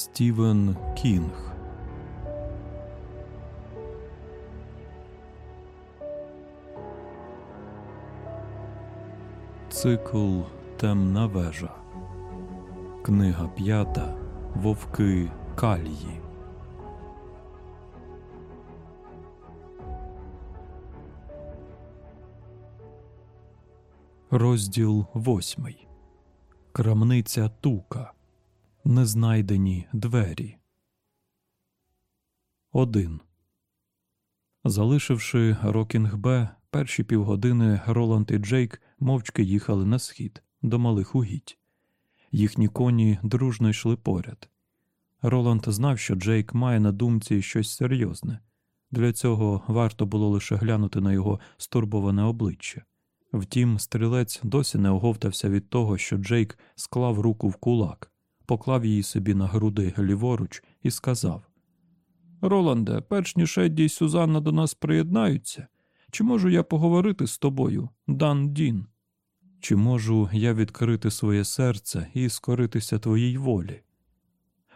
Стівен Кінг Цикл Темна вежа. Книга п'ята Вовки Калії. Розділ восьмий. Крамниця Тука. Незнайдені двері. 1. Залишивши Рокінг Б, перші півгодини Роланд і Джейк мовчки їхали на схід до малих угідь. Їхні коні дружно йшли поряд. Роланд знав, що Джейк має на думці щось серйозне. Для цього варто було лише глянути на його стурбоване обличчя. Втім, стрілець досі не оговтався від того, що Джейк склав руку в кулак, поклав її собі на груди ліворуч і сказав: Роланде, перш ніж Едді і Сюзанна до нас приєднаються, чи можу я поговорити з тобою, Дан Дін? Чи можу я відкрити своє серце і скоритися твоїй волі?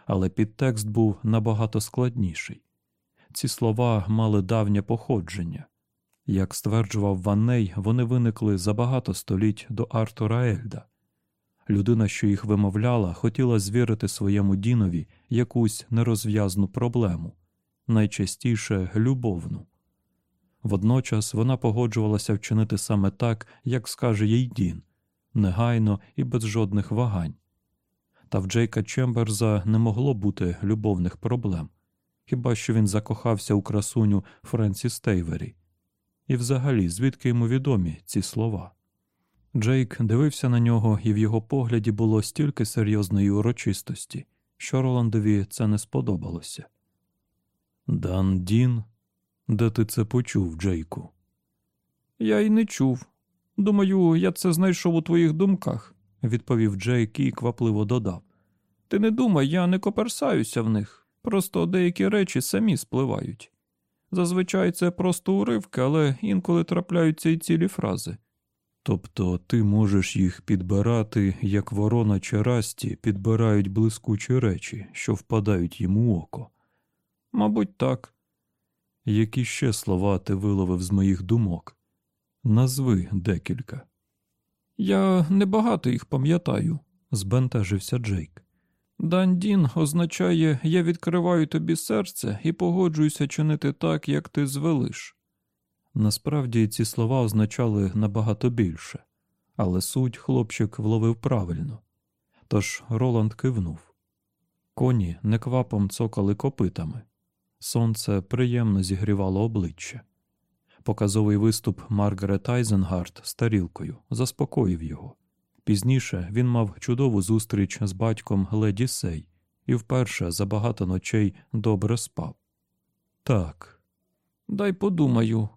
Але підтекст був набагато складніший. Ці слова мали давнє походження. Як стверджував Ванней, вони виникли за багато століть до Артура Ельда. Людина, що їх вимовляла, хотіла звірити своєму Дінові якусь нерозв'язну проблему, найчастіше любовну. Водночас вона погоджувалася вчинити саме так, як скаже їй Дін, негайно і без жодних вагань. Та в Джейка Чемберза не могло бути любовних проблем, хіба що він закохався у красуню Френсі Тейвері. І взагалі, звідки йому відомі ці слова? Джейк дивився на нього, і в його погляді було стільки серйозної урочистості, що Роландові це не сподобалося. Дан Дін, де ти це почув, Джейку? Я й не чув. Думаю, я це знайшов у твоїх думках, відповів Джейк і квапливо додав. Ти не думай, я не коперсаюся в них, просто деякі речі самі спливають. Зазвичай це просто уривки, але інколи трапляються і цілі фрази. Тобто ти можеш їх підбирати, як ворона чи расті підбирають блискучі речі, що впадають їм у око. Мабуть, так. Які ще слова ти виловив з моїх думок? Назви декілька. Я небагато їх пам'ятаю, збентежився Джейк. Дандін означає я відкриваю тобі серце і погоджуюся чинити так, як ти звелиш. Насправді ці слова означали набагато більше, але суть хлопчик вловив правильно. Тож Роланд кивнув. Коні неквапом цокали копитами. Сонце приємно зігрівало обличчя. Показовий виступ Маргарет Айзенгард з тарілкою заспокоїв його. Пізніше він мав чудову зустріч з батьком леді Сей і вперше за багато ночей добре спав. Так, дай подумаю,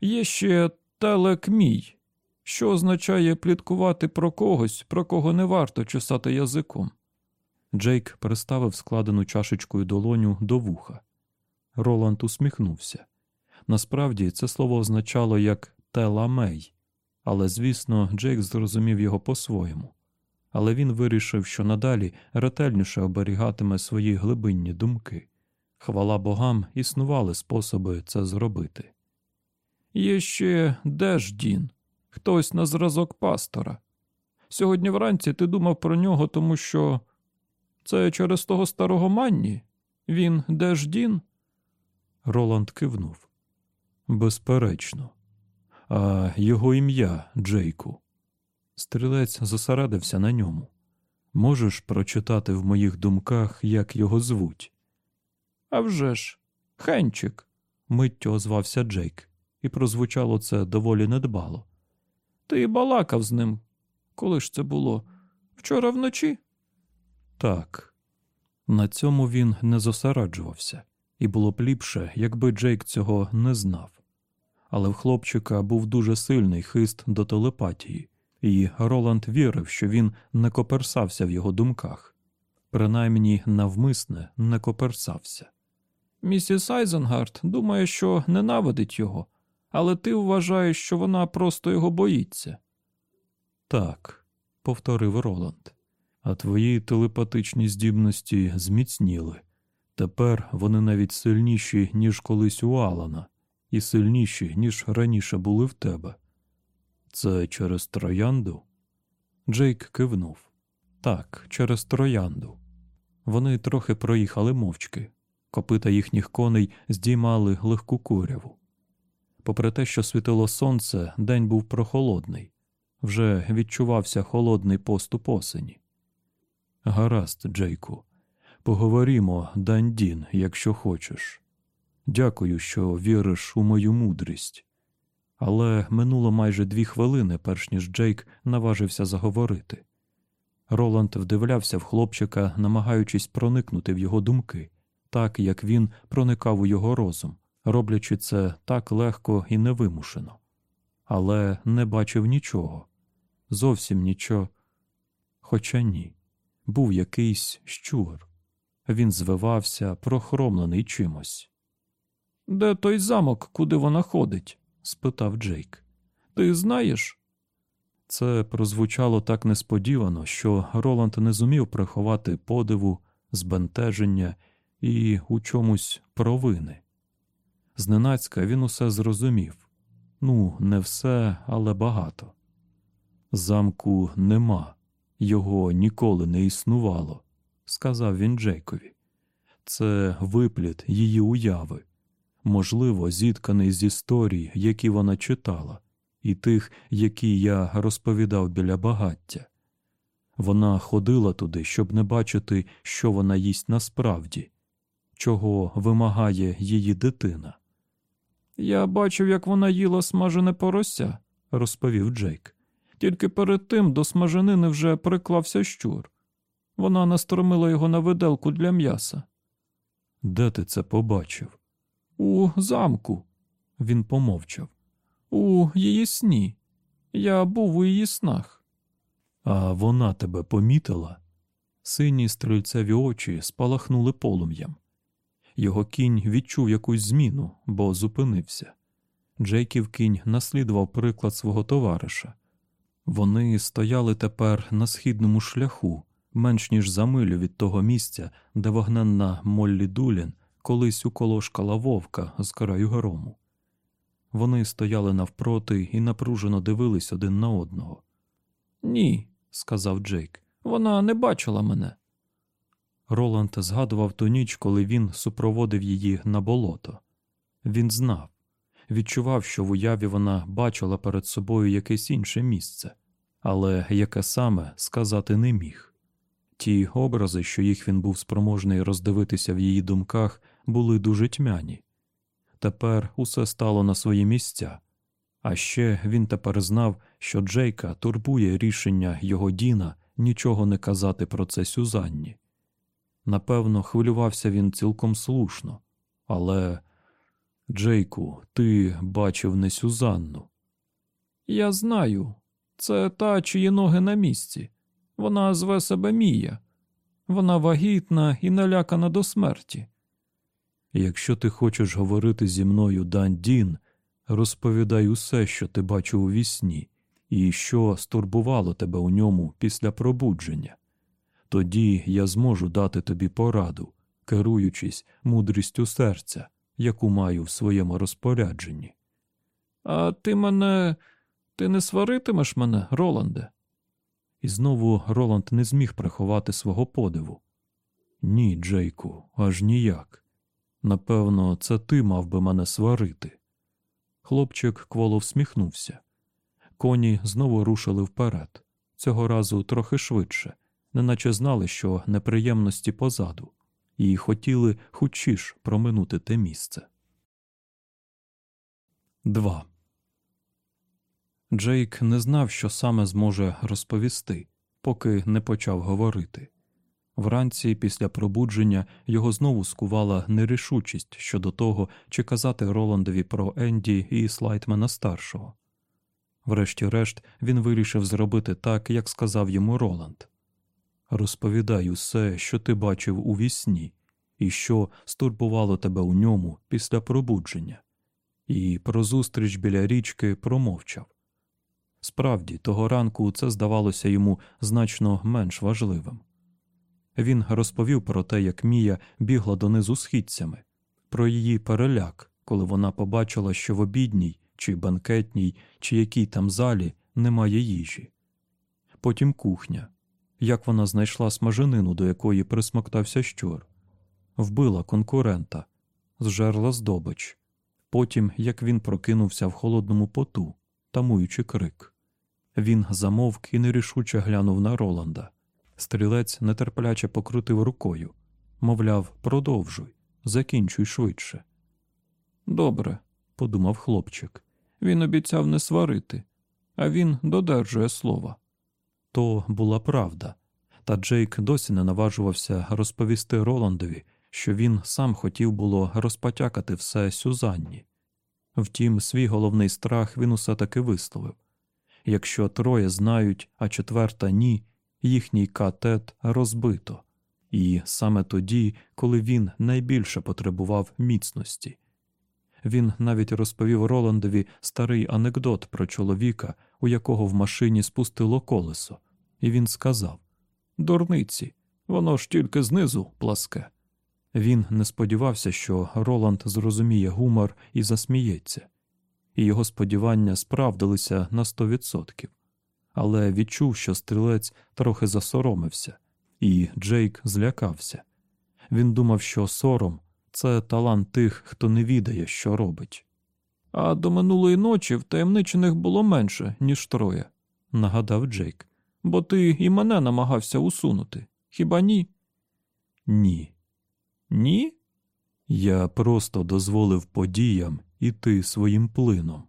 є ще телек мій, що означає пліткувати про когось, про кого не варто чесати язиком. Джейк приставив складену чашечкою долоню до вуха. Роланд усміхнувся. Насправді це слово означало як теламей, але, звісно, Джейк зрозумів його по-своєму. Але він вирішив, що надалі ретельніше оберігатиме свої глибинні думки. Хвала богам, існували способи це зробити. Є ще Деждін, хтось на зразок пастора. Сьогодні вранці ти думав про нього, тому що це через того старого манні? Він Деждін? Роланд кивнув. Безперечно. А його ім'я, Джейку. Стрілець зосередився на ньому. Можеш прочитати в моїх думках, як його звуть? «А вже ж, Хенчик, миттю озвався Джейк, прозвучало це доволі недбало. Ти балакав з ним. Коли ж це було? Вчора вночі? Так. На цьому він не зосереджувався, і було б ліпше, якби Джейк цього не знав. Але в хлопчика був дуже сильний хист до телепатії, і Роланд вірив, що він не коперсався в його думках, принаймні навмисне не коперсався. Місіс Айзенгард думає, що ненавидить його, але ти вважаєш, що вона просто його боїться. Так, повторив Роланд. А твої телепатичні здібності зміцніли. Тепер вони навіть сильніші, ніж колись у Алана, і сильніші, ніж раніше були в тебе. Це через троянду? Джейк кивнув. Так, через троянду. Вони трохи проїхали мовчки. Копита їхніх коней здіймали легку куряву. Попри те, що світило сонце, день був прохолодний, вже відчувався холодний поступ осені. Гаразд, Джейку, поговоримо, Дандін, якщо хочеш. Дякую, що віриш у мою мудрість. Але минуло майже дві хвилини, перш ніж Джейк наважився заговорити. Роланд вдивлявся в хлопчика, намагаючись проникнути в його думки, так як він проникав у його розум, роблячи це так легко і невимушено. Але не бачив нічого, зовсім нічого. Хоча ні, був якийсь щур. Він звивався, прохромлений чимось. Де той замок, куди вона ходить? спитав Джейк. Ти знаєш? Це прозвучало так несподівано, що Роланд не зумів приховати подиву, збентеження і у чомусь провини. Зненацька він усе зрозумів ну, не все, але багато. Замку нема, його ніколи не існувало, сказав він Джейкові. Це випліт її уяви, можливо, зітканий з історій, які вона читала, і тих, які я розповідав біля багаття. Вона ходила туди, щоб не бачити, що вона їсть насправді, чого вимагає її дитина. Я бачив, як вона їла смажене порося, розповів Джейк. Тільки перед тим до смаженини вже приклався щур. Вона настромила його на виделку для м'яса. Де ти це побачив? У замку, він помовчав. У її сні. Я був у її снах. А вона тебе помітила? Сині стрільцеві очі спалахнули полум'ям. Його кінь відчув якусь зміну, бо зупинився. Джейків кінь наслідував приклад свого товариша. Вони стояли тепер на східному шляху, менш ніж за милю від того місця, де вогненна Моллі Дулін колись уколошкала вовка з краю грому. Вони стояли навпроти і напружено дивились один на одного. Ні, сказав Джейк, вона не бачила мене. Роланд згадував ту ніч, коли він супроводив її на болото. Він знав, відчував, що в уяві вона бачила перед собою якесь інше місце, але яке саме сказати не міг. Ті образи, що їх він був спроможний роздивитися в її думках, були дуже тьмяні. Тепер усе стало на свої місця, а ще він тепер знав, що Джейка турбує рішення його Діна нічого не казати про це Сюзанні. Напевно, хвилювався він цілком слушно, але, Джейку, ти бачив не Сюзанну. Я знаю, це та, чиї ноги на місці. Вона зве себе Мія. Вона вагітна і налякана до смерті. Якщо ти хочеш говорити зі мною Дан розповідай усе, що ти бачив у вісні, і що стурбувало тебе у ньому після пробудження. Тоді я зможу дати тобі пораду, керуючись мудрістю серця, яку маю в своєму розпорядженні. А ти мене, ти не сваритимеш мене, Роланде? І знову Роланд не зміг приховати свого подиву. Ні, Джейку, аж ніяк. Напевно, це ти мав би мене сварити. Хлопчик кволо всміхнувся. Коні знову рушили вперед, цього разу трохи швидше, неначе знали, що неприємності позаду, і хотіли хучіш проминути те місце. 2. Джейк не знав, що саме зможе розповісти, поки не почав говорити. Вранці, після пробудження, його знову скувала нерішучість щодо того, чи казати Роландові про Енді і Слайтмена старшого. Врешті-решт, він вирішив зробити так, як сказав йому Роланд Розповідай усе, що ти бачив у вісні, і що стурбувало тебе у ньому після пробудження, і про зустріч біля річки промовчав. Справді, того ранку це здавалося йому значно менш важливим. Він розповів про те, як Мія бігла донизу східцями, про її переляк, коли вона побачила, що в обідній, чи банкетній, чи якій там залі немає їжі. Потім кухня, як вона знайшла смаженину, до якої присмоктався щур, вбила конкурента, зжерла здобич. Потім, як він прокинувся в холодному поту, тамуючи крик. Він замовк і нерішуче глянув на Роланда. Стрілець нетерпляче покрутив рукою, мовляв, продовжуй, закінчуй швидше. Добре, подумав хлопчик. Він обіцяв не сварити, а він додержує слова. То була правда, та Джейк досі не наважувався розповісти Роландові, що він сам хотів було розпотякати все Сюзанні. Втім, свій головний страх він усе таки висловив якщо троє знають, а четверта ні, їхній катет розбито, і саме тоді, коли він найбільше потребував міцності. Він навіть розповів Роландові старий анекдот про чоловіка, у якого в машині спустило колесо, і він сказав Дурниці, воно ж тільки знизу пласке. Він не сподівався, що Роланд зрозуміє гумор і засміється, і його сподівання справдилися на сто відсотків. Але відчув, що стрілець трохи засоромився, і Джейк злякався. Він думав, що сором це талант тих, хто не відає, що робить. А до минулої ночі втаємничених було менше, ніж троє, нагадав Джейк, бо ти і мене намагався усунути. Хіба ні? Ні. Ні? Я просто дозволив подіям іти своїм плином.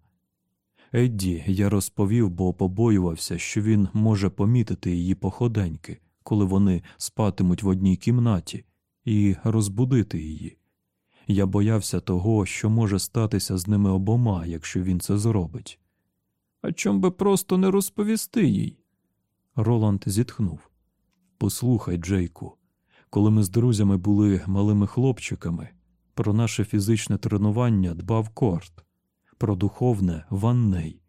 Едді я розповів, бо побоювався, що він може помітити її походеньки, коли вони спатимуть в одній кімнаті, і розбудити її. Я боявся того, що може статися з ними обома, якщо він це зробить. А чом би просто не розповісти їй? Роланд зітхнув. Послухай, Джейку, коли ми з друзями були малими хлопчиками, про наше фізичне тренування дбав корт, про духовне Ванней.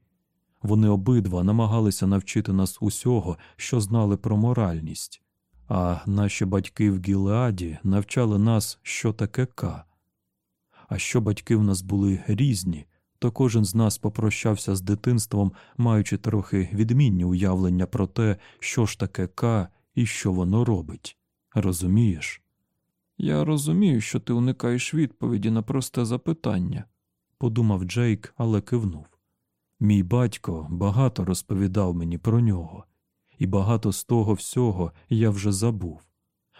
Вони обидва намагалися навчити нас усього, що знали про моральність, а наші батьки в Гілеаді навчали нас, що таке К. А що батьки в нас були різні, то кожен з нас попрощався з дитинством, маючи трохи відмінні уявлення про те, що ж таке К і що воно робить. Розумієш? Я розумію, що ти уникаєш відповіді на просте запитання, подумав Джейк, але кивнув. Мій батько багато розповідав мені про нього, і багато з того всього я вже забув.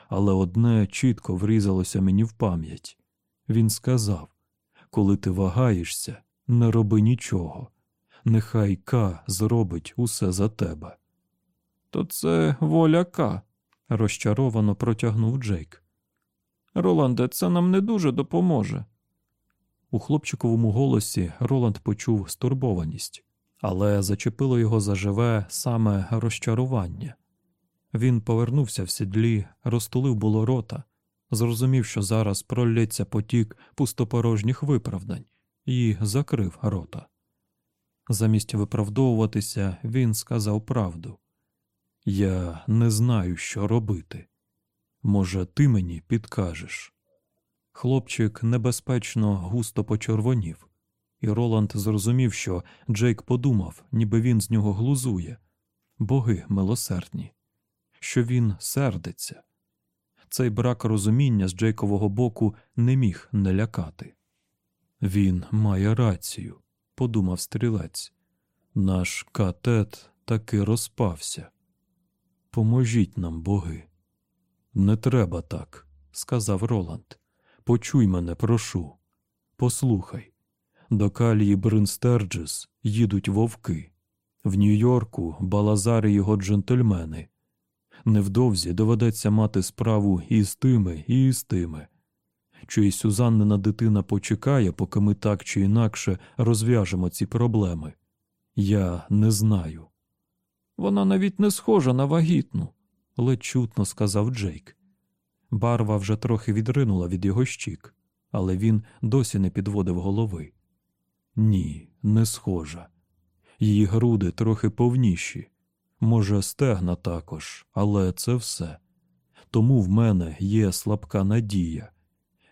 Але одне чітко врізалося мені в пам'ять. Він сказав коли ти вагаєшся, не роби нічого. Нехай К зробить усе за тебе. То це воля К, розчаровано протягнув Джейк. Роланде, це нам не дуже допоможе. У хлопчиковому голосі Роланд почув стурбованість, але зачепило його заживе саме розчарування. Він повернувся в сідлі, розтулив було рота, зрозумів, що зараз пролється потік пустопорожніх виправдань, і закрив рота. Замість виправдовуватися, він сказав правду Я не знаю, що робити. Може, ти мені підкажеш. Хлопчик небезпечно густо почервонів, і Роланд зрозумів, що Джейк подумав, ніби він з нього глузує, боги милосердні, що він сердиться. Цей брак розуміння з Джейкового боку не міг не лякати. Він має рацію, подумав стрілець. Наш катет таки розпався. Поможіть нам, боги. Не треба так, сказав Роланд. Почуй мене, прошу. Послухай. До калії Бринстерджес їдуть вовки. В Нью-Йорку балазари його джентльмени. Невдовзі доведеться мати справу і з тими, і з тими. Чи й Сюзаннина дитина почекає, поки ми так чи інакше розв'яжемо ці проблеми? Я не знаю. Вона навіть не схожа на вагітну, ледь чутно сказав Джейк. Барва вже трохи відринула від його щік, але він досі не підводив голови. Ні, не схожа. Її груди трохи повніші, може, стегна також, але це все. Тому в мене є слабка надія.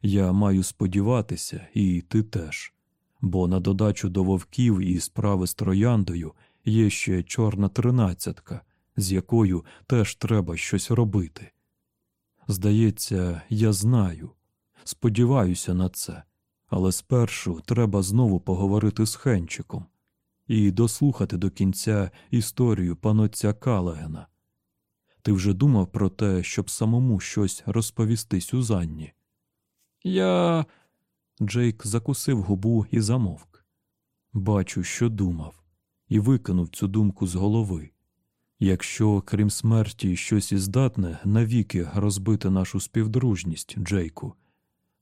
Я маю сподіватися, і ти теж, бо на додачу до вовків і справи з трояндою є ще чорна тринадцятка, з якою теж треба щось робити. Здається, я знаю, сподіваюся на це, але спершу треба знову поговорити з Хенчиком і дослухати до кінця історію панотця Калагена. Ти вже думав про те, щоб самому щось розповісти Сюзанні? Я. Джейк закусив губу і замовк. Бачу, що думав, і викинув цю думку з голови. Якщо, крім смерті, щось і здатне навіки розбити нашу співдружність, Джейку,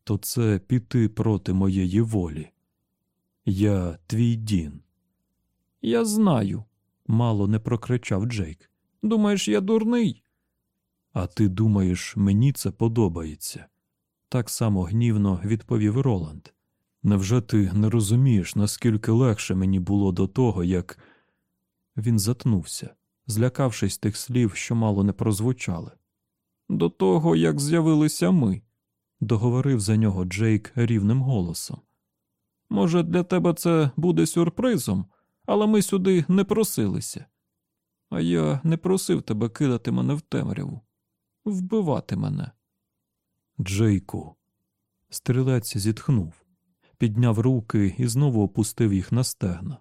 то це піти проти моєї волі. Я твій Дін. Я знаю, мало не прокричав Джейк. Думаєш, я дурний? А ти думаєш, мені це подобається? Так само гнівно відповів Роланд. Невже ти не розумієш, наскільки легше мені було до того, як. Він затнувся, злякавшись тих слів, що мало не прозвучали. До того, як з'явилися ми, договорив за нього Джейк рівним голосом. Може, для тебе це буде сюрпризом, але ми сюди не просилися. А я не просив тебе кидати мене в темряву, вбивати мене. Джейку. Стрілець зітхнув, підняв руки і знову опустив їх на стегна.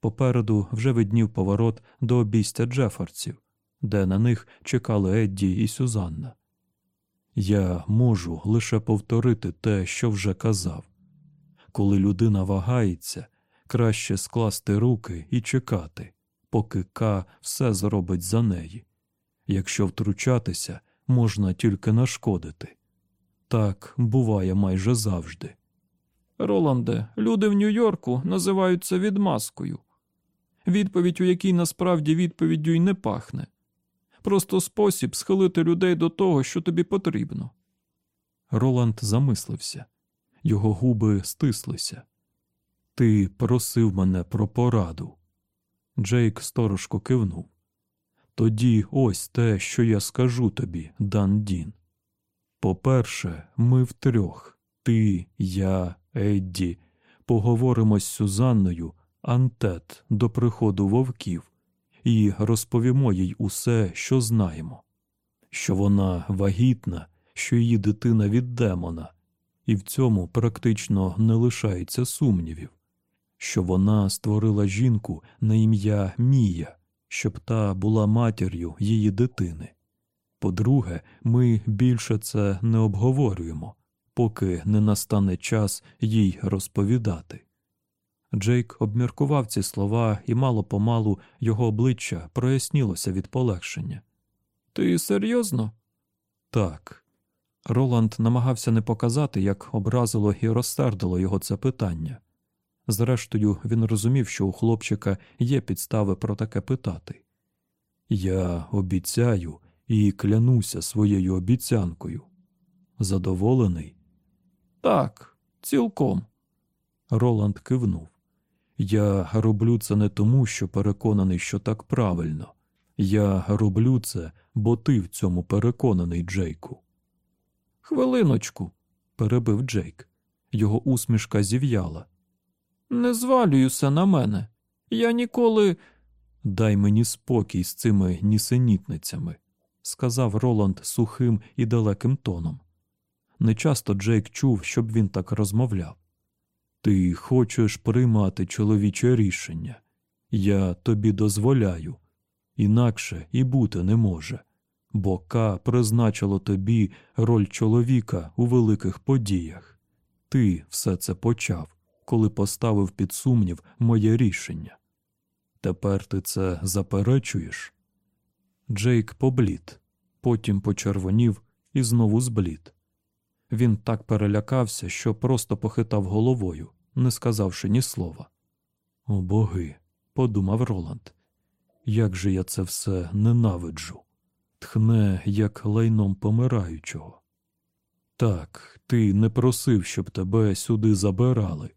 Попереду вже виднів поворот до обійстя Джефорців, де на них чекали Едді і Сюзанна. Я можу лише повторити те, що вже казав. Коли людина вагається, краще скласти руки і чекати, поки К все зробить за неї. Якщо втручатися, можна тільки нашкодити. Так буває майже завжди. Роланде, люди в Нью-Йорку називаються відмазкою. Відповідь, у якій насправді відповіддю й не пахне. Просто спосіб схилити людей до того, що тобі потрібно. Роланд замислився, його губи стислися. Ти просив мене про пораду. Джейк сторожко кивнув. Тоді ось те, що я скажу тобі, Дан Дін. По-перше, ми втрьох, ти, я, Едді, поговоримо з Сюзанною Антет до приходу вовків і розповімо їй усе, що знаємо, що вона вагітна, що її дитина від демона, і в цьому практично не лишається сумнівів, що вона створила жінку на ім'я Мія, щоб та була матір'ю її дитини. По-друге, ми більше це не обговорюємо, поки не настане час їй розповідати. Джейк обміркував ці слова, і мало помалу його обличчя прояснілося від полегшення. Ти серйозно? Так. Роланд намагався не показати, як образило і розсердило його це питання. Зрештою, він розумів, що у хлопчика є підстави про таке питати. Я обіцяю і клянуся своєю обіцянкою. Задоволений? Так, цілком. Роланд кивнув. Я роблю це не тому, що переконаний, що так правильно. Я роблю це, бо ти в цьому переконаний, Джейку. Хвилиночку, перебив Джейк. Його усмішка зів'яла. Не звалююся на мене. Я ніколи. Дай мені спокій з цими нісенітницями, сказав Роланд сухим і далеким тоном. Нечасто Джейк чув, щоб він так розмовляв. Ти хочеш приймати чоловіче рішення. Я тобі дозволяю, інакше і бути не може, бо К призначило тобі роль чоловіка у великих подіях. Ти все це почав, коли поставив під сумнів моє рішення. Тепер ти це заперечуєш? Джейк поблід, потім почервонів і знову зблід. Він так перелякався, що просто похитав головою, не сказавши ні слова. О боги, подумав Роланд, як же я це все ненавиджу, тхне, як лайном помираючого. Так, ти не просив, щоб тебе сюди забирали,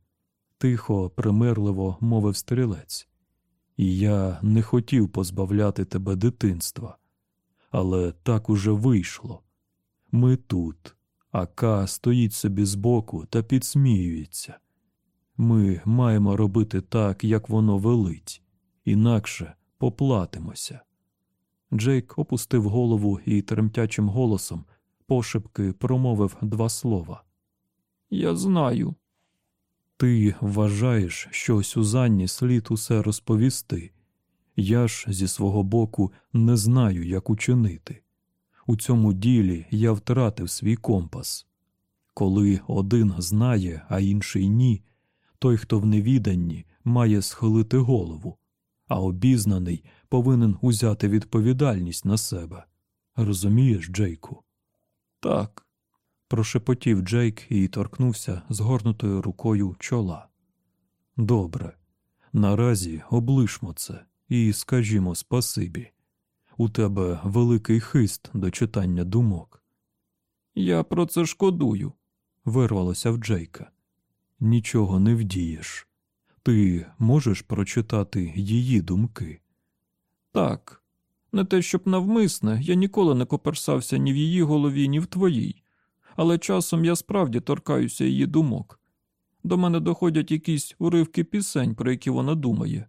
тихо, примирливо мовив стрілець. І я не хотів позбавляти тебе дитинства. Але так уже вийшло. Ми тут, а Ка стоїть собі збоку та підсміюється. Ми маємо робити так, як воно велить, інакше поплатимося. Джейк опустив голову і тремтячим голосом пошепки промовив два слова. Я знаю. Ти вважаєш, що Сюзанні слід усе розповісти. Я ж зі свого боку не знаю, як учинити. У цьому ділі я втратив свій компас. Коли один знає, а інший ні, той, хто в невіданні, має схилити голову, а обізнаний повинен узяти відповідальність на себе. Розумієш, Джейку? Так, прошепотів Джейк і торкнувся згорнутою рукою чола. Добре, наразі облишмо це і скажімо спасибі. У тебе великий хист до читання думок. Я про це шкодую, вирвалося в Джейка. Нічого не вдієш. Ти можеш прочитати її думки? Так. Не те, щоб навмисне, я ніколи не коперсався ні в її голові, ні в твоїй, але часом я справді торкаюся її думок. До мене доходять якісь уривки пісень, про які вона думає,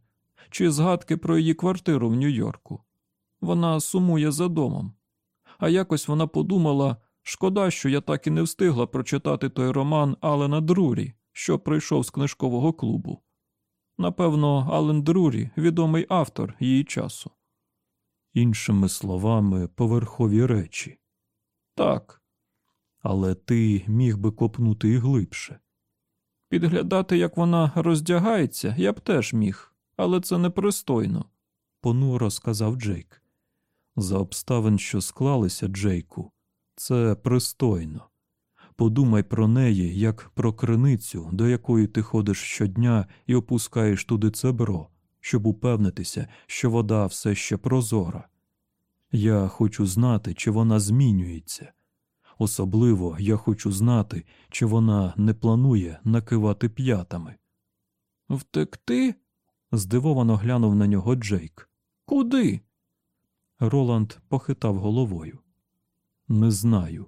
чи згадки про її квартиру в Нью-Йорку. Вона сумує за домом. А якось вона подумала шкода, що я так і не встигла прочитати той роман Алена Друрі, що прийшов з книжкового клубу. Напевно, Ален Друрі відомий автор її часу. Іншими словами, поверхові речі. Так. Але ти міг би копнути і глибше. Підглядати, як вона роздягається, я б теж міг, але це непристойно, понуро сказав Джейк. За обставин, що склалися, Джейку, це пристойно. Подумай про неї, як про криницю, до якої ти ходиш щодня і опускаєш туди цебро, щоб упевнитися, що вода все ще прозора. Я хочу знати, чи вона змінюється. Особливо я хочу знати, чи вона не планує накивати п'ятами. Втекти? здивовано глянув на нього Джейк. Куди? Роланд похитав головою. Не знаю.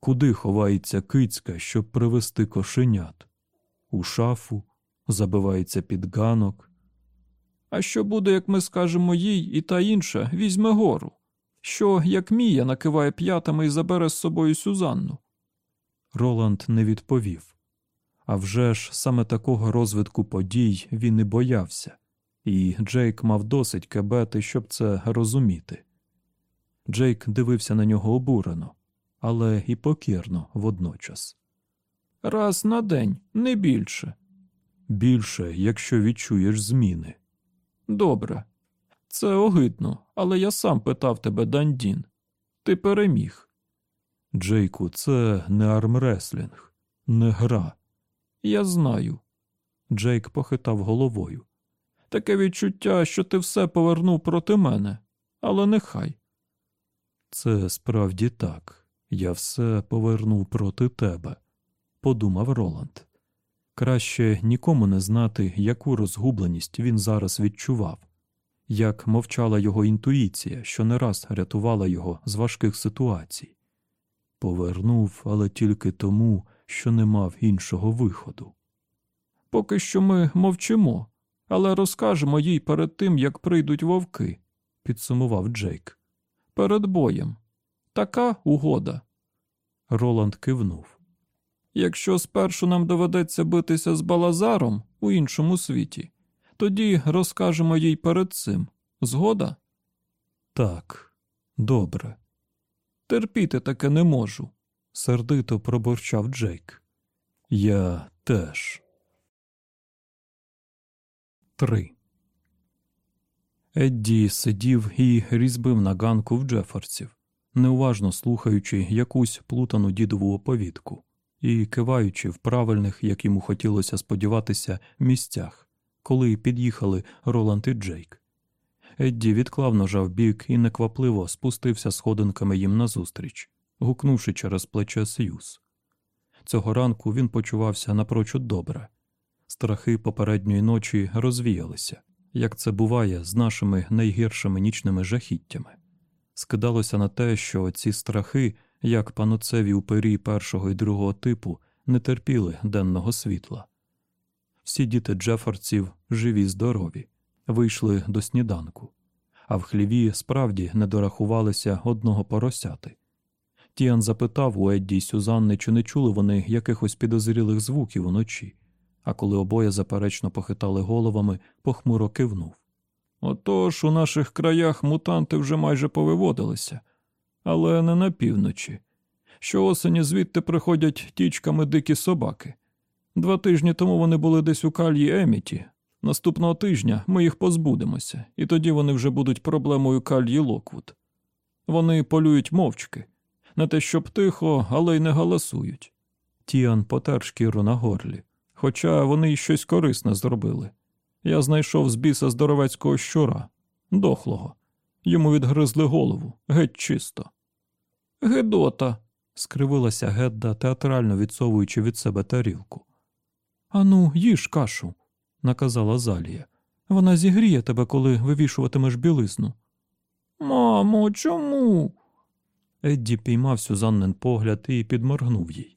Куди ховається кицька, щоб привезти кошенят? У шафу, забивається під ганок. А що буде, як ми скажемо їй, і та інша візьме гору? Що, як Мія накиває п'ятами і забере з собою Сюзанну? Роланд не відповів. А вже ж саме такого розвитку подій він і боявся, і Джейк мав досить кебети, щоб це розуміти. Джейк дивився на нього обурено, але і покірно водночас. Раз на день, не більше. Більше, якщо відчуєш зміни. Добре. Це огидно, але я сам питав тебе, Дандін. Ти переміг. Джейку, це не армреслінг, не гра. Я знаю. Джейк похитав головою. Таке відчуття, що ти все повернув проти мене, але нехай. Це справді так. Я все повернув проти тебе, подумав Роланд. Краще нікому не знати, яку розгубленість він зараз відчував, як мовчала його інтуїція, що не раз рятувала його з важких ситуацій. Повернув, але тільки тому, що не мав іншого виходу. Поки що ми мовчимо, але розкажемо їй перед тим, як прийдуть вовки, підсумував Джейк. Перед боєм. Така угода. Роланд кивнув. Якщо спершу нам доведеться битися з Балазаром у іншому світі, тоді розкажемо їй перед цим. Згода? Так, добре. Терпіти таке не можу, сердито пробурчав Джейк. Я теж. Три. Едді сидів і різьбив на ганку в Джефорців, неуважно слухаючи якусь плутану дідову оповідку і киваючи в правильних, як йому хотілося сподіватися, місцях, коли під'їхали Роланд і Джейк. Едді відклав ножа в бік і неквапливо спустився сходинками їм назустріч, гукнувши через плече Сьюз. Цього ранку він почувався напрочуд добре. Страхи попередньої ночі розвіялися. як це буває з нашими найгіршими нічними жахіттями. Скидалося на те, що ці страхи, як пануцеві упирі першого і другого типу, не терпіли денного світла. Всі діти Джефорців, живі, здорові, вийшли до сніданку, а в хліві справді не дорахувалися одного поросяти. Тіан запитав у Едді й Сюзанни, чи не чули вони якихось підозрілих звуків уночі, а коли обоє заперечно похитали головами, похмуро кивнув. Отож у наших краях мутанти вже майже повиводилися, але не на півночі. Щоосені звідти приходять тічками дикі собаки. Два тижні тому вони були десь у кальї Еміті. Наступного тижня ми їх позбудемося, і тоді вони вже будуть проблемою кальї Локвуд. Вони полюють мовчки, не те щоб тихо, але й не галасують. Тіан потер шкіру на горлі, хоча вони й щось корисне зробили. Я знайшов з біса здоровецького щура, дохлого. Йому відгризли голову, геть чисто. Гедота. скривилася Гедда, театрально відсовуючи від себе тарілку. Ану, їж кашу, наказала Залія. Вона зігріє тебе, коли вивішуватимеш білизну. Мамо, чому? Едді піймав Сюзаннин погляд і підморгнув їй.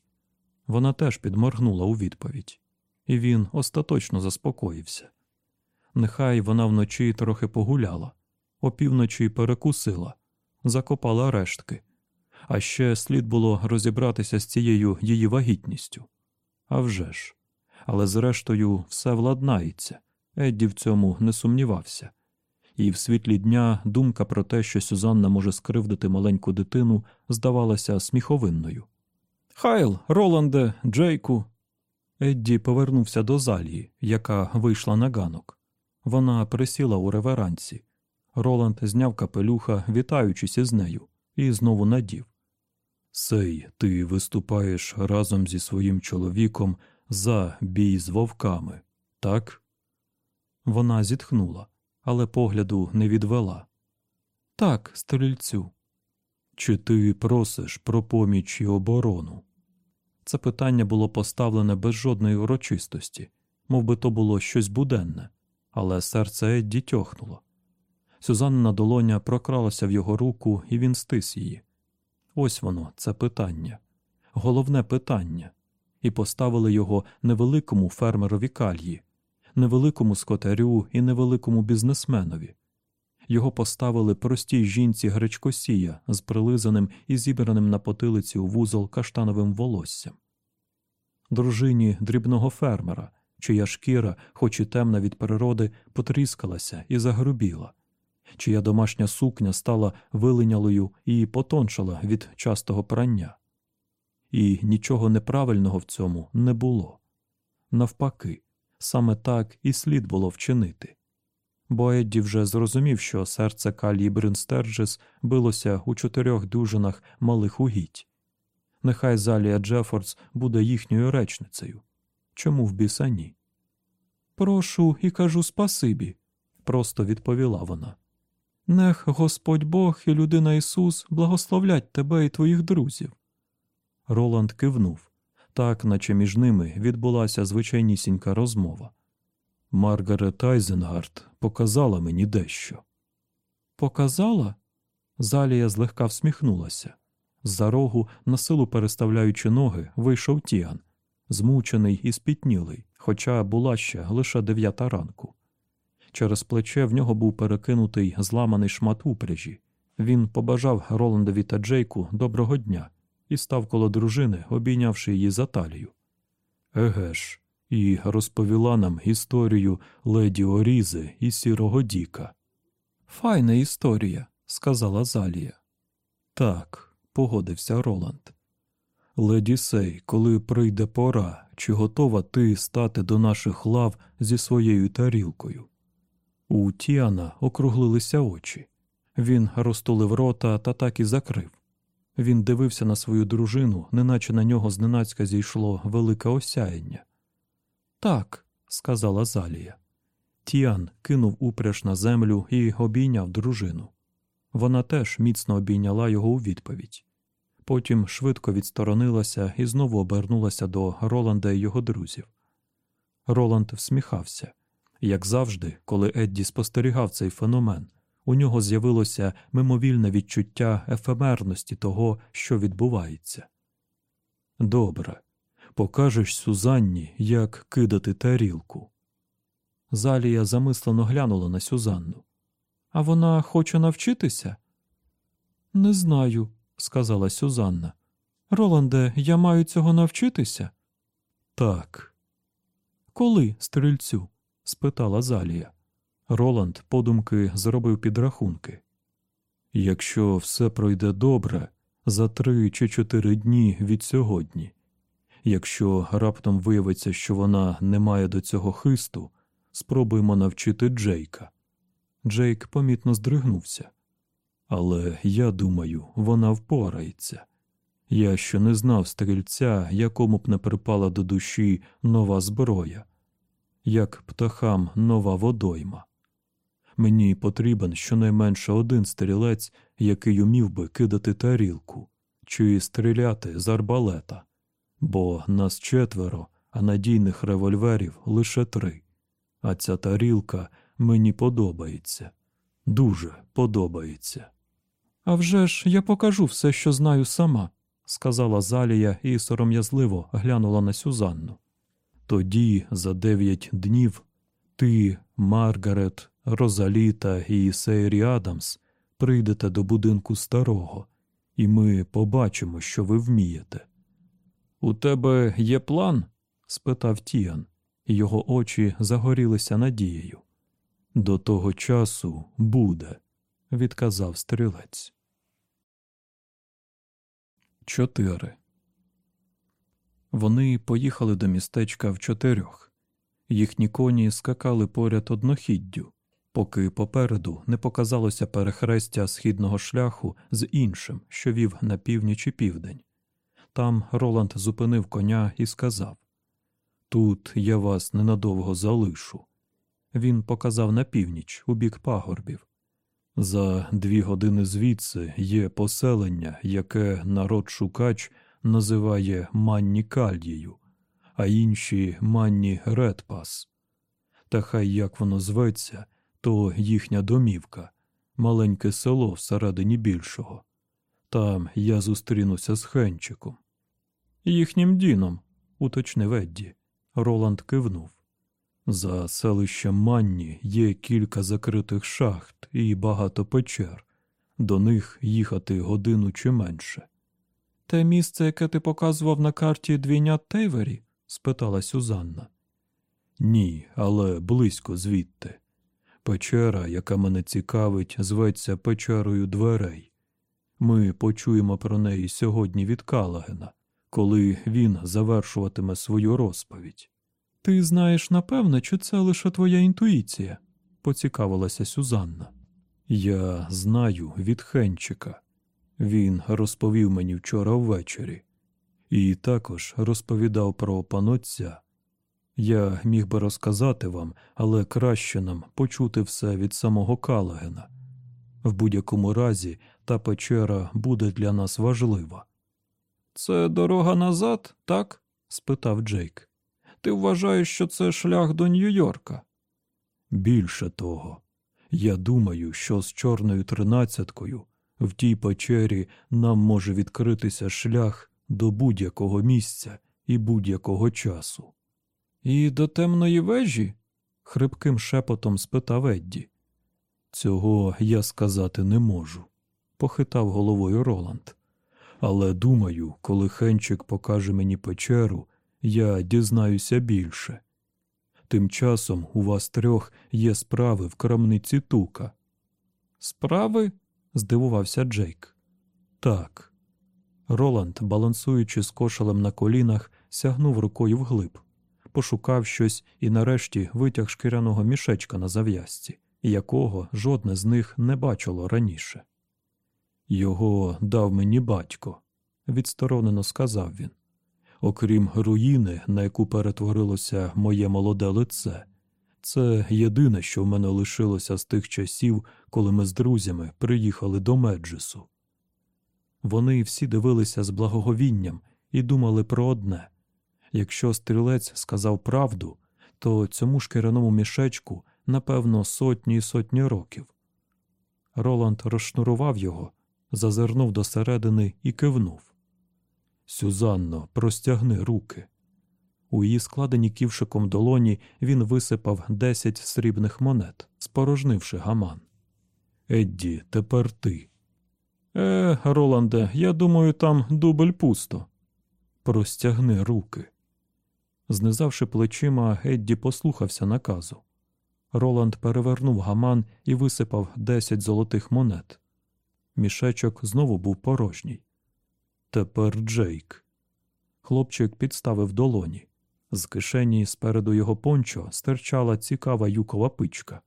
Вона теж підморгнула у відповідь, і він остаточно заспокоївся. Нехай вона вночі трохи погуляла, опівночі перекусила, закопала рештки, а ще слід було розібратися з цією її вагітністю. А вже ж. Але зрештою все владнається, Едді в цьому не сумнівався, і в світлі дня думка про те, що Сюзанна може скривдити маленьку дитину, здавалася сміховинною. Хайл, Роланде, Джейку. Едді повернувся до залії, яка вийшла на ганок. Вона присіла у реверансі. Роланд зняв капелюха, вітаючись із нею, і знову надів. Сей, ти виступаєш разом зі своїм чоловіком за бій з вовками, так? Вона зітхнула, але погляду не відвела. Так, стрільцю. Чи ти просиш про поміч і оборону? Це питання було поставлене без жодної урочистості, мов би то було щось буденне але серце Едді тьохнуло. Сюзанна долоня прокралася в його руку, і він стис її. Ось воно, це питання, головне питання, і поставили його невеликому фермерові кальї, невеликому скотарю і невеликому бізнесменові. Його поставили простій жінці гречкосія з прилизаним і зібраним на потилиці у вузол каштановим волоссям, дружині дрібного фермера чия шкіра, хоч і темна від природи, потріскалася і загрубіла, чия домашня сукня стала вилинялою і потоншала від частого прання. І нічого неправильного в цьому не було. Навпаки, саме так і слід було вчинити. Бо Едді вже зрозумів, що серце Калії Бринстерджес билося у чотирьох дюжинах малих угідь. Нехай Залія Джефордс буде їхньою речницею. Чому в біса ні? Прошу і кажу спасибі, просто відповіла вона. Нех Господь Бог і людина Ісус благословлять тебе і твоїх друзів. Роланд кивнув, так наче між ними відбулася звичайнісінька розмова. Маргарет Айзенгард показала мені дещо. Показала? Залія злегка всміхнулася. З-за рогу, на силу переставляючи ноги, вийшов Тіан змучений і спітнілий, хоча була ще лише дев'ята ранку. Через плече в нього був перекинутий зламаний шмат упряжі. Він побажав Роландові та Джейку доброго дня і став коло дружини, обійнявши її за талію. Еге ж, і розповіла нам історію леді Орізи і сірого Діка. Файна історія, сказала Залія. Так, погодився Роланд. Леді Сей, коли прийде пора, чи готова ти стати до наших лав зі своєю тарілкою? У Тіана округлилися очі. Він розтулив рота та так і закрив. Він дивився на свою дружину, неначе на нього зненацька зійшло велике осяяння. Так, сказала Залія. Тіан кинув упряж на землю і обійняв дружину. Вона теж міцно обійняла його у відповідь. Потім швидко відсторонилася і знову обернулася до Роланда і його друзів. Роланд всміхався, Як завжди, коли Едді спостерігав цей феномен, у нього з'явилося мимовільне відчуття ефемерності того, що відбувається. Добре, покажеш Сюзанні, як кидати тарілку. Залія замислено глянула на Сюзанну. А вона хоче навчитися? Не знаю, сказала Сюзанна. Роланде, я маю цього навчитися? Так. Коли, стрільцю? спитала Залія. Роланд подумки зробив підрахунки. Якщо все пройде добре, за три чи чотири дні від сьогодні. Якщо раптом виявиться, що вона не має до цього хисту, спробуємо навчити Джейка. Джейк помітно здригнувся. Але я думаю, вона впорається. Я ще не знав стрільця, якому б не припала до душі нова зброя, як птахам нова водойма. Мені потрібен щонайменше один стрілець, який умів би кидати тарілку чи стріляти з арбалета, бо нас четверо, а надійних револьверів лише три. А ця тарілка мені подобається, дуже подобається. «А вже ж я покажу все, що знаю сама, сказала Залія і сором'язливо глянула на Сюзанну. Тоді, за дев'ять днів, ти, Маргарет, Розаліта і Сейрі Адамс прийдете до будинку старого, і ми побачимо, що ви вмієте. У тебе є план? спитав Тіан, і його очі загорілися надією. До того часу буде, відказав стрілець. 4. Вони поїхали до містечка в чотирьох. Їхні коні скакали поряд однохіддю, поки попереду не показалося перехрестя східного шляху з іншим, що вів на північ і південь. Там Роланд зупинив коня і сказав Тут я вас ненадовго залишу. Він показав на північ, у бік пагорбів. За дві години звідси є поселення, яке народ шукач називає Манні Кальдією, а інші Манні Редпас. Та хай як воно зветься, то їхня домівка, маленьке село всередині більшого. Там я зустрінуся з Хенчиком. Їхнім діном, уточнив Едді. Роланд кивнув. За селищем Манні є кілька закритих шахт і багато печер. До них їхати годину чи менше. Те місце, яке ти показував на карті двійня Тейвері? спитала Сюзанна. Ні, але близько звідти. Печера, яка мене цікавить, зветься печерою дверей. Ми почуємо про неї сьогодні від Калагена, коли він завершуватиме свою розповідь. Ти знаєш напевне, чи це лише твоя інтуїція? поцікавилася Сюзанна. Я знаю від Хенчика. Він розповів мені вчора ввечері, і також розповідав про панотця. Я міг би розказати вам, але краще нам почути все від самого Калагена. В будь-якому разі та печера буде для нас важлива. Це дорога назад, так? спитав Джейк. Ти вважаєш, що це шлях до Нью-Йорка? Більше того, я думаю, що з чорною тринадцяткою в тій печері нам може відкритися шлях до будь-якого місця і будь-якого часу. І до темної вежі? хрипким шепотом спитав Едді. Цього я сказати не можу, похитав головою Роланд. Але думаю, коли Хенчик покаже мені печеру, я дізнаюся більше. Тим часом у вас трьох є справи в крамниці тука. Справи? здивувався Джейк. Так. Роланд, балансуючи з кошелем на колінах, сягнув рукою вглиб, пошукав щось і нарешті витяг шкіряного мішечка на зав'язці, якого жодне з них не бачило раніше. Його дав мені батько, відсторонено сказав він. Окрім руїни, на яку перетворилося моє молоде лице, це єдине, що в мене лишилося з тих часів, коли ми з друзями приїхали до Меджесу. Вони всі дивилися з благоговінням і думали про одне якщо стрілець сказав правду, то цьому шкіряному мішечку, напевно, сотні і сотні років. Роланд розшнурував його, зазирнув досередини і кивнув. Сюзанно, простягни руки. У її складені ківшиком долоні він висипав десять срібних монет, спорожнивши гаман. Едді, тепер ти. Е, Роланде, я думаю, там дубль пусто. Простягни руки. Знизавши плечима, Едді послухався наказу. Роланд перевернув гаман і висипав десять золотих монет. Мішечок знову був порожній. Тепер Джейк. Хлопчик підставив долоні. З кишені спереду його пончо стирчала цікава юкова пичка.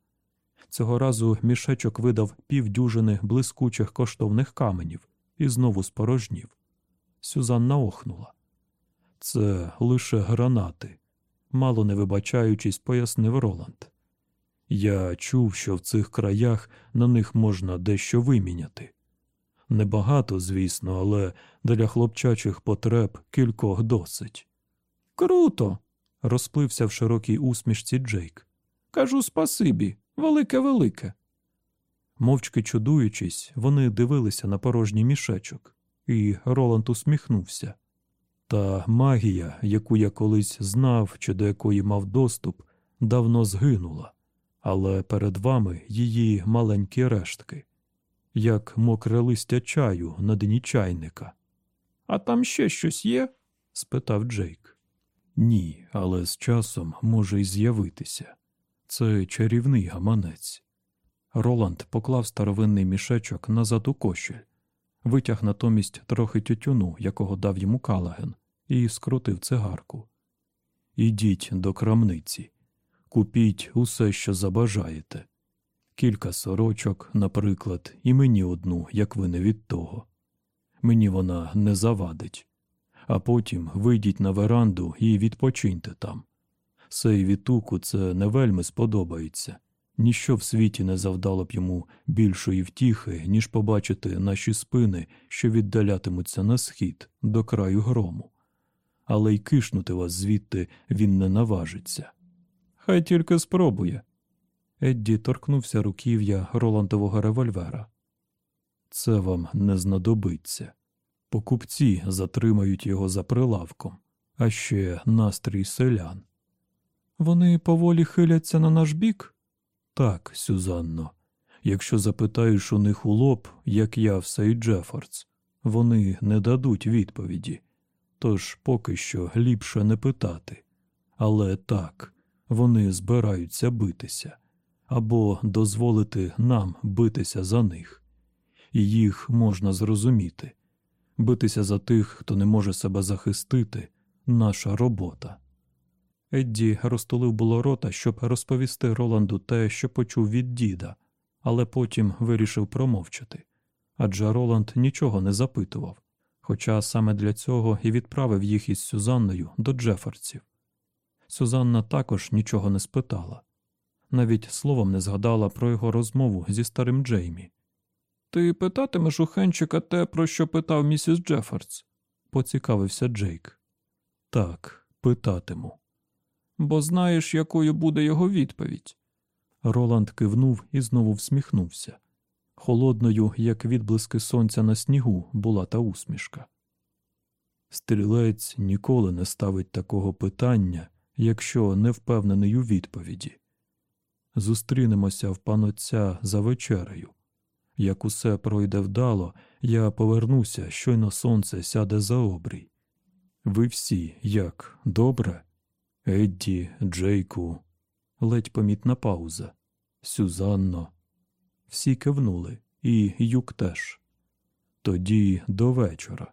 Цього разу мішечок видав півдюжини блискучих коштовних каменів і знову спорожнів. Сюзанна охнула. Це лише гранати, мало не вибачаючись, пояснив Роланд. Я чув, що в цих краях на них можна дещо виміняти. Небагато, звісно, але для хлопчачих потреб кількох досить. Круто. розплився в широкій усмішці Джейк. Кажу спасибі, велике велике. Мовчки чудуючись, вони дивилися на порожній мішечок, і Роланд усміхнувся. Та магія, яку я колись знав чи до якої мав доступ, давно згинула, але перед вами її маленькі рештки, як мокре листя чаю на дні чайника. А там ще щось є? спитав Джейк. Ні, але з часом може й з'явитися. Це чарівний гаманець. Роланд поклав старовинний мішечок назад у кошель, витяг натомість трохи тютюну, якого дав йому Калаген, і скрутив цигарку. Ідіть до крамниці, купіть усе, що забажаєте. Кілька сорочок, наприклад, і мені одну, як ви не від того. Мені вона не завадить. А потім вийдіть на веранду і відпочиньте там. Сей вітуку це не вельми сподобається. Ніщо в світі не завдало б йому більшої втіхи, ніж побачити наші спини, що віддалятимуться на схід до краю грому. Але й кишнути вас звідти він не наважиться. Хай тільки спробує. Едді торкнувся руків'я Роландового револьвера. Це вам не знадобиться. Покупці затримають його за прилавком, а ще настрій селян. Вони поволі хиляться на наш бік? Так, Сюзанно. Якщо запитаєш у них у лоб, як я в Сей Джефордс, вони не дадуть відповіді. Тож поки що ліпше не питати. Але так, вони збираються битися або дозволити нам битися за них. І їх можна зрозуміти. Битися за тих, хто не може себе захистити, наша робота. Едді розтулив було рота, щоб розповісти Роланду те, що почув від діда, але потім вирішив промовчати. Адже Роланд нічого не запитував, хоча саме для цього і відправив їх із Сюзанною до Джефордсів. Сюзанна також нічого не спитала, навіть словом не згадала про його розмову зі старим Джеймі. Ти питатимеш у Хенчика те, про що питав місіс Джефордс? поцікавився Джейк. Так, питатиму. Бо знаєш, якою буде його відповідь. Роланд кивнув і знову всміхнувся. Холодною, як відблиски сонця на снігу, була та усмішка. Стрілець ніколи не ставить такого питання, якщо не впевнений у відповіді. Зустрінемося в панотця за вечерею. Як усе пройде вдало, я повернуся, щойно сонце сяде за обрій. Ви всі як добре? Едді, Джейку, ледь помітна пауза. Сюзанно. Всі кивнули, і юк теж. Тоді до вечора.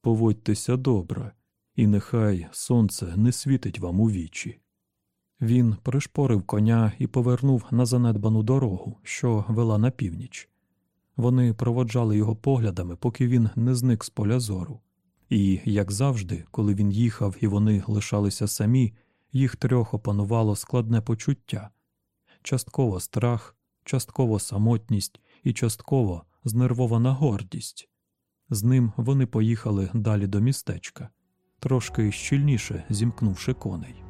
Поводьтеся добре, і нехай сонце не світить вам у вічі. Він пришпорив коня і повернув на занедбану дорогу, що вела на північ. Вони проводжали його поглядами, поки він не зник з поля зору. І, як завжди, коли він їхав і вони лишалися самі, їх трьох опанувало складне почуття частково страх, частково самотність і частково знервована гордість. З ним вони поїхали далі до містечка, трошки щільніше зімкнувши коней.